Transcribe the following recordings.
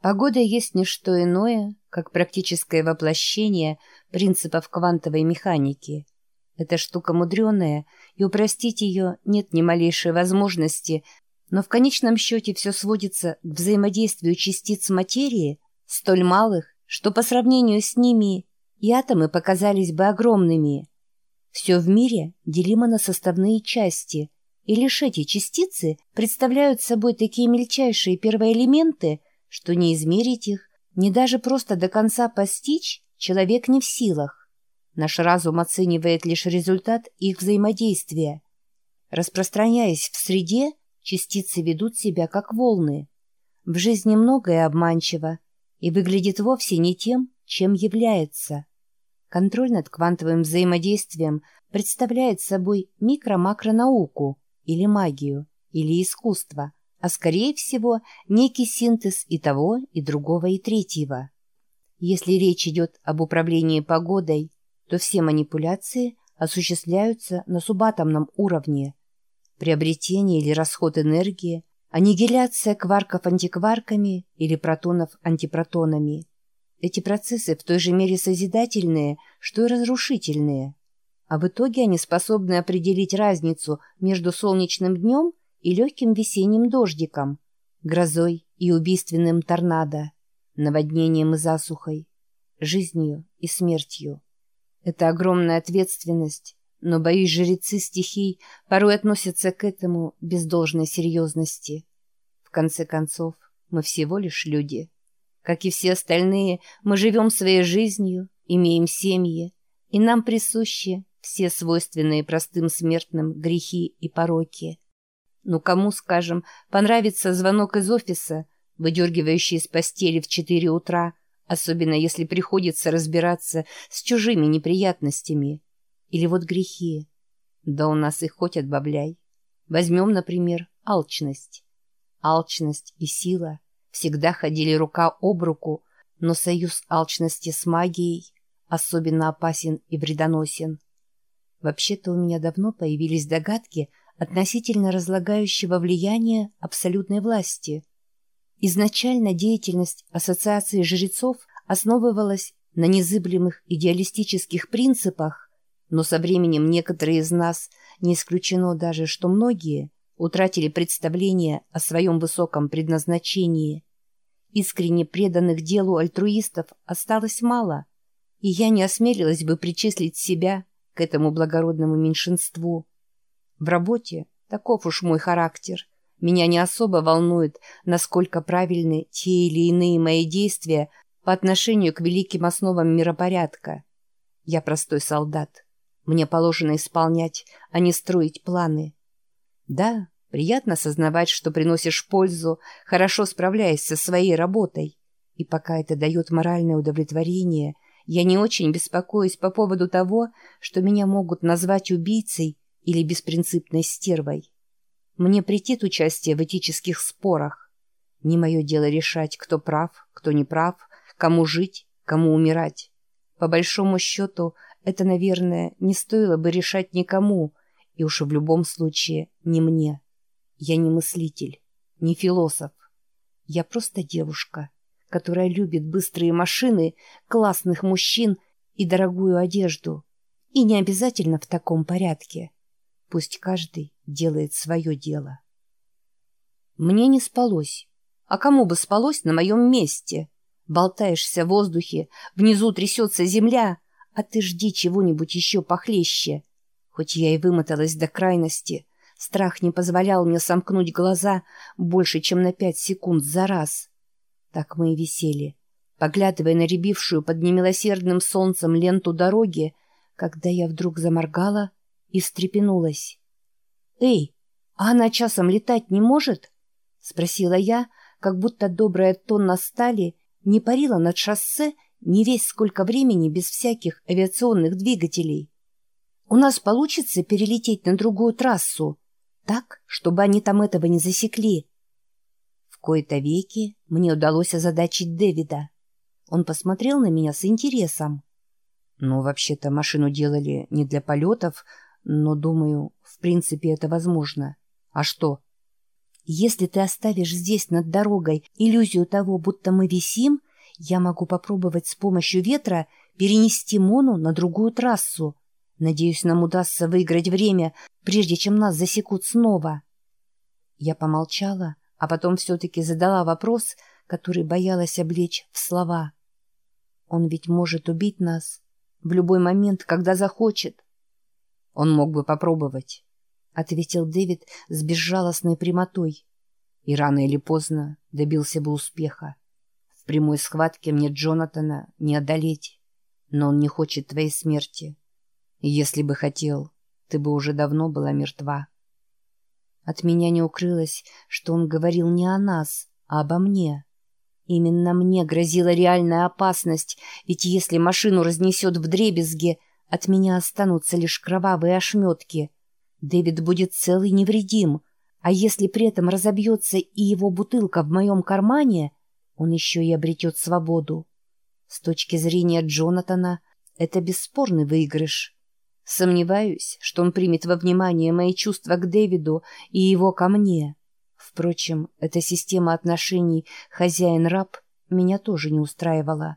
Погода есть не что иное, как практическое воплощение принципов квантовой механики. Эта штука мудреная, и упростить ее нет ни малейшей возможности, но в конечном счете все сводится к взаимодействию частиц материи, столь малых, что по сравнению с ними и атомы показались бы огромными. Все в мире делимо на составные части, и лишь эти частицы представляют собой такие мельчайшие первоэлементы, что не измерить их, не даже просто до конца постичь человек не в силах. Наш разум оценивает лишь результат их взаимодействия. Распространяясь в среде, частицы ведут себя как волны. В жизни многое обманчиво и выглядит вовсе не тем, чем является. Контроль над квантовым взаимодействием представляет собой микро-макронауку или магию, или искусство, а скорее всего некий синтез и того, и другого, и третьего. Если речь идет об управлении погодой, то все манипуляции осуществляются на субатомном уровне. Приобретение или расход энергии, аннигиляция кварков антикварками или протонов антипротонами – эти процессы в той же мере созидательные, что и разрушительные. А в итоге они способны определить разницу между солнечным днем и легким весенним дождиком, грозой и убийственным торнадо, наводнением и засухой, жизнью и смертью. Это огромная ответственность, но, боюсь, жрецы стихий порой относятся к этому без должной серьезности. В конце концов, мы всего лишь люди. Как и все остальные, мы живем своей жизнью, имеем семьи, и нам присущи все свойственные простым смертным грехи и пороки. Ну кому, скажем, понравится звонок из офиса, выдергивающий из постели в четыре утра, особенно если приходится разбираться с чужими неприятностями. Или вот грехи. Да у нас их хоть отбавляй. Возьмем, например, алчность. Алчность и сила — всегда ходили рука об руку, но союз алчности с магией особенно опасен и вредоносен. Вообще-то у меня давно появились догадки относительно разлагающего влияния абсолютной власти. Изначально деятельность Ассоциации жрецов основывалась на незыблемых идеалистических принципах, но со временем некоторые из нас, не исключено даже, что многие – утратили представление о своем высоком предназначении. Искренне преданных делу альтруистов осталось мало, и я не осмелилась бы причислить себя к этому благородному меньшинству. В работе таков уж мой характер. Меня не особо волнует, насколько правильны те или иные мои действия по отношению к великим основам миропорядка. Я простой солдат. Мне положено исполнять, а не строить планы. Да, приятно сознавать, что приносишь пользу, хорошо справляясь со своей работой. И пока это дает моральное удовлетворение, я не очень беспокоюсь по поводу того, что меня могут назвать убийцей или беспринципной стервой. Мне претит участие в этических спорах. Не мое дело решать, кто прав, кто не прав, кому жить, кому умирать. По большому счету, это, наверное, не стоило бы решать никому, и уж в любом случае не мне. Я не мыслитель, не философ. Я просто девушка, которая любит быстрые машины, классных мужчин и дорогую одежду. И не обязательно в таком порядке. Пусть каждый делает свое дело. Мне не спалось. А кому бы спалось на моем месте? Болтаешься в воздухе, внизу трясется земля, а ты жди чего-нибудь еще похлеще — Хоть я и вымоталась до крайности, страх не позволял мне сомкнуть глаза больше, чем на пять секунд за раз. Так мы и висели, поглядывая на рябившую под немилосердным солнцем ленту дороги, когда я вдруг заморгала и встрепенулась. «Эй, а она часом летать не может?» — спросила я, как будто добрая тонна стали не парила над шоссе не весь сколько времени без всяких авиационных двигателей. У нас получится перелететь на другую трассу, так, чтобы они там этого не засекли. В кои-то веки мне удалось озадачить Дэвида. Он посмотрел на меня с интересом. Ну, вообще-то машину делали не для полетов, но, думаю, в принципе это возможно. А что? Если ты оставишь здесь над дорогой иллюзию того, будто мы висим, я могу попробовать с помощью ветра перенести Мону на другую трассу. Надеюсь, нам удастся выиграть время, прежде чем нас засекут снова. Я помолчала, а потом все-таки задала вопрос, который боялась облечь в слова. Он ведь может убить нас в любой момент, когда захочет. Он мог бы попробовать, — ответил Дэвид с безжалостной прямотой. И рано или поздно добился бы успеха. В прямой схватке мне Джонатана не одолеть, но он не хочет твоей смерти. Если бы хотел, ты бы уже давно была мертва. От меня не укрылось, что он говорил не о нас, а обо мне. Именно мне грозила реальная опасность, ведь если машину разнесет в дребезге, от меня останутся лишь кровавые ошметки. Дэвид будет целый невредим, а если при этом разобьется и его бутылка в моем кармане, он еще и обретет свободу. С точки зрения Джонатана, это бесспорный выигрыш. Сомневаюсь, что он примет во внимание мои чувства к Дэвиду и его ко мне. Впрочем, эта система отношений хозяин-раб меня тоже не устраивала.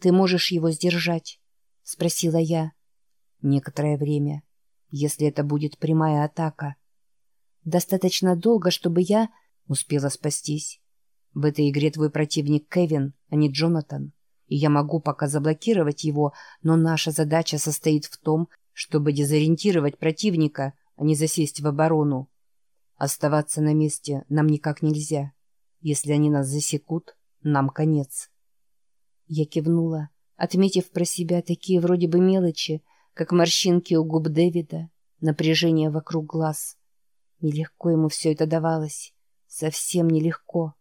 «Ты можешь его сдержать?» — спросила я. «Некоторое время, если это будет прямая атака. Достаточно долго, чтобы я успела спастись. В этой игре твой противник Кевин, а не Джонатан, и я могу пока заблокировать его, но наша задача состоит в том, чтобы дезориентировать противника, а не засесть в оборону. Оставаться на месте нам никак нельзя. Если они нас засекут, нам конец. Я кивнула, отметив про себя такие вроде бы мелочи, как морщинки у губ Дэвида, напряжение вокруг глаз. Нелегко ему все это давалось. Совсем нелегко.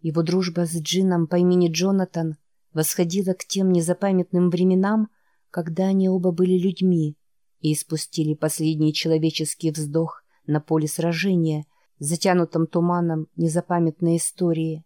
Его дружба с Джином по имени Джонатан восходила к тем незапамятным временам, когда они оба были людьми и испустили последний человеческий вздох на поле сражения, затянутом туманом незапамятной истории.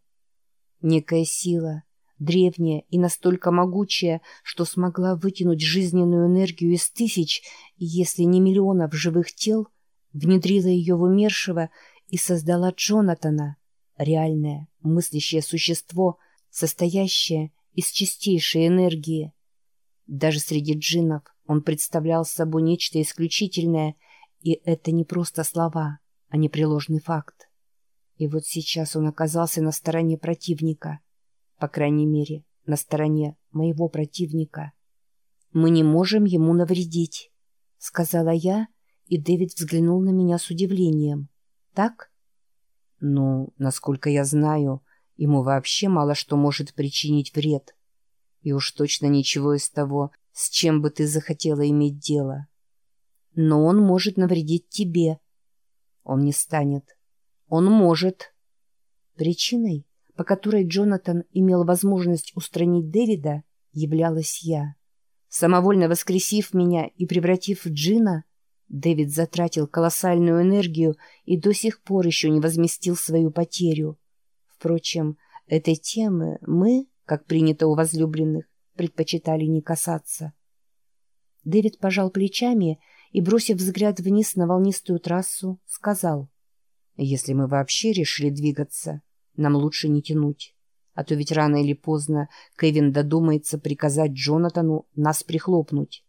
Некая сила, древняя и настолько могучая, что смогла вытянуть жизненную энергию из тысяч, если не миллионов живых тел, внедрила ее в умершего и создала Джонатана, реальное, мыслящее существо, состоящее из чистейшей энергии. Даже среди джиннов он представлял собой нечто исключительное — и это не просто слова, а непреложный факт. И вот сейчас он оказался на стороне противника. По крайней мере, на стороне моего противника. «Мы не можем ему навредить», — сказала я, и Дэвид взглянул на меня с удивлением. «Так?» «Ну, насколько я знаю, ему вообще мало что может причинить вред. И уж точно ничего из того, с чем бы ты захотела иметь дело» но он может навредить тебе. Он не станет. Он может. Причиной, по которой Джонатан имел возможность устранить Дэвида, являлась я. Самовольно воскресив меня и превратив в Джина, Дэвид затратил колоссальную энергию и до сих пор еще не возместил свою потерю. Впрочем, этой темы мы, как принято у возлюбленных, предпочитали не касаться. Дэвид пожал плечами и, бросив взгляд вниз на волнистую трассу, сказал, «Если мы вообще решили двигаться, нам лучше не тянуть, а то ведь рано или поздно Кевин додумается приказать Джонатану нас прихлопнуть».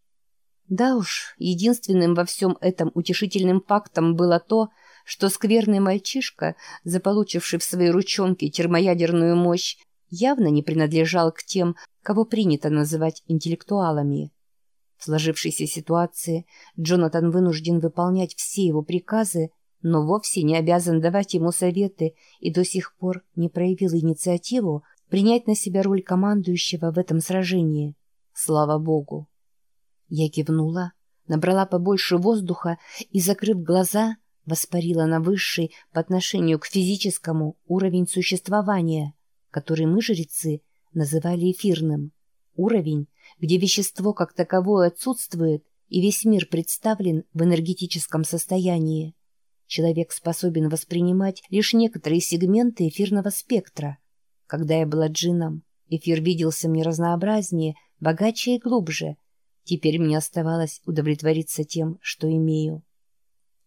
Да уж, единственным во всем этом утешительным фактом было то, что скверный мальчишка, заполучивший в свои ручонки термоядерную мощь, явно не принадлежал к тем, кого принято называть интеллектуалами. В сложившейся ситуации Джонатан вынужден выполнять все его приказы, но вовсе не обязан давать ему советы и до сих пор не проявил инициативу принять на себя роль командующего в этом сражении. Слава Богу! Я кивнула, набрала побольше воздуха и, закрыв глаза, воспарила на высший по отношению к физическому уровень существования, который мы, жрецы, называли эфирным. Уровень, где вещество как таковое отсутствует и весь мир представлен в энергетическом состоянии. Человек способен воспринимать лишь некоторые сегменты эфирного спектра. Когда я была джином, эфир виделся мне разнообразнее, богаче и глубже. Теперь мне оставалось удовлетвориться тем, что имею.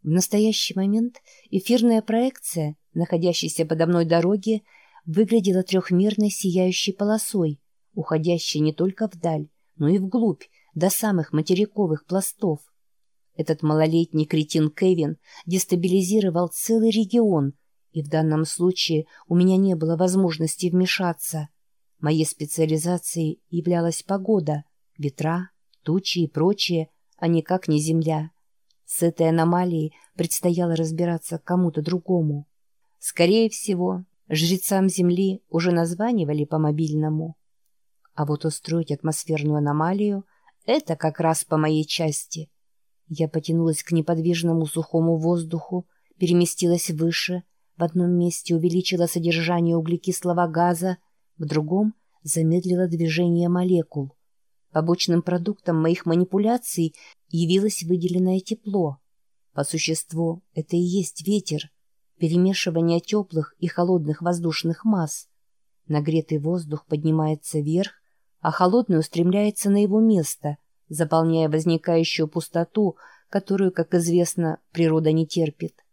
В настоящий момент эфирная проекция, находящаяся подо мной дороги, выглядела трехмерной сияющей полосой, уходящей не только вдаль, но и вглубь, до самых материковых пластов. Этот малолетний кретин Кевин дестабилизировал целый регион, и в данном случае у меня не было возможности вмешаться. Моей специализацией являлась погода, ветра, тучи и прочее, а никак не земля. С этой аномалией предстояло разбираться кому-то другому. Скорее всего, жрецам Земли уже названивали по мобильному. А вот устроить атмосферную аномалию — это как раз по моей части — я потянулась к неподвижному сухому воздуху, переместилась выше, в одном месте увеличила содержание углекислого газа, в другом замедлила движение молекул. Побочным продуктом моих манипуляций явилось выделенное тепло. По существу это и есть ветер, перемешивание теплых и холодных воздушных масс. Нагретый воздух поднимается вверх, а холодный устремляется на его место — заполняя возникающую пустоту, которую, как известно, природа не терпит.